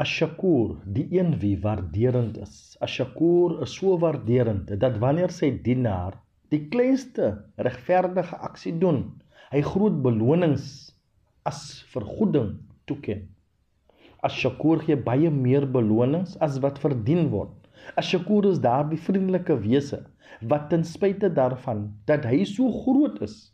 Ashakur, die een wie waarderend is. Ashakur is so waarderend dat wanneer sy dienaar die kleinste regverdige aksie doen, hy groot belonings as vergoeding toeken. Ashakur gee baie meer belonings as wat verdien word. Ashakur is daardie vriendelike wese wat ten spyte daarvan dat hy so groot is,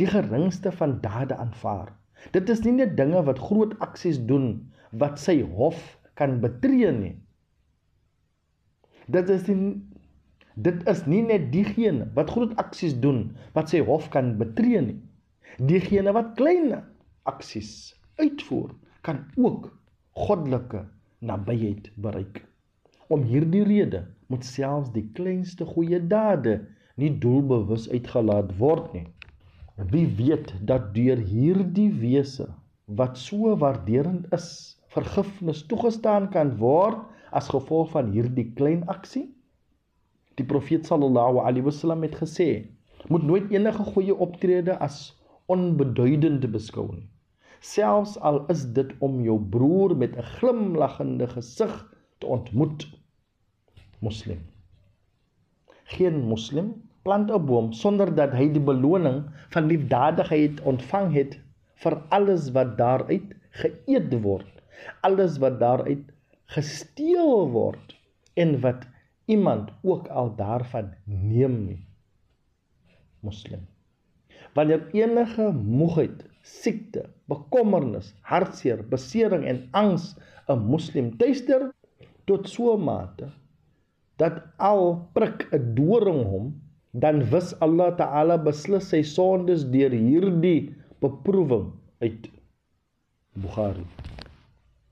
die geringste van dade aanvaar. Dit is nie net dinge wat groot aksies doen wat sy hof kan betree nie. Dit is nie dit is nie net diegene wat groot aksies doen wat sy hof kan betree nie. Diegene wat klein aksies uitvoer kan ook goddelike nabyheid bereik. Om hierdie rede moet selfs die kleinste goeie dade nie doelbewus uitgelaat word nie. Wie weet dat deur hierdie wese wat so waarderend is, vergifnis toegestaan kan word as gevolg van hierdie klein aksie? Die profeet sallallahu alaihi wasallam het gesê: "Moet nooit enige goeie optrede as onbeduidend beskou nie, selfs al is dit om jou broer met 'n glimlaggende gesig te ontmoet." Moslim. Geen moslim plant 'n boom sonder dat hy die beloning van liefdadigheid ontvang het vir alles wat daaruit geëet word alles wat daaruit gesteel word en wat iemand ook al daarvan neem nie moslim. Wanneer enige moegheid siekte bekommernis hartseer besering en angs 'n moslim tuister tot so 'n mate dat al prik 'n doring hom dan wis Allah Taala beslis sy sondes deur hierdie beproewing uit Bukhari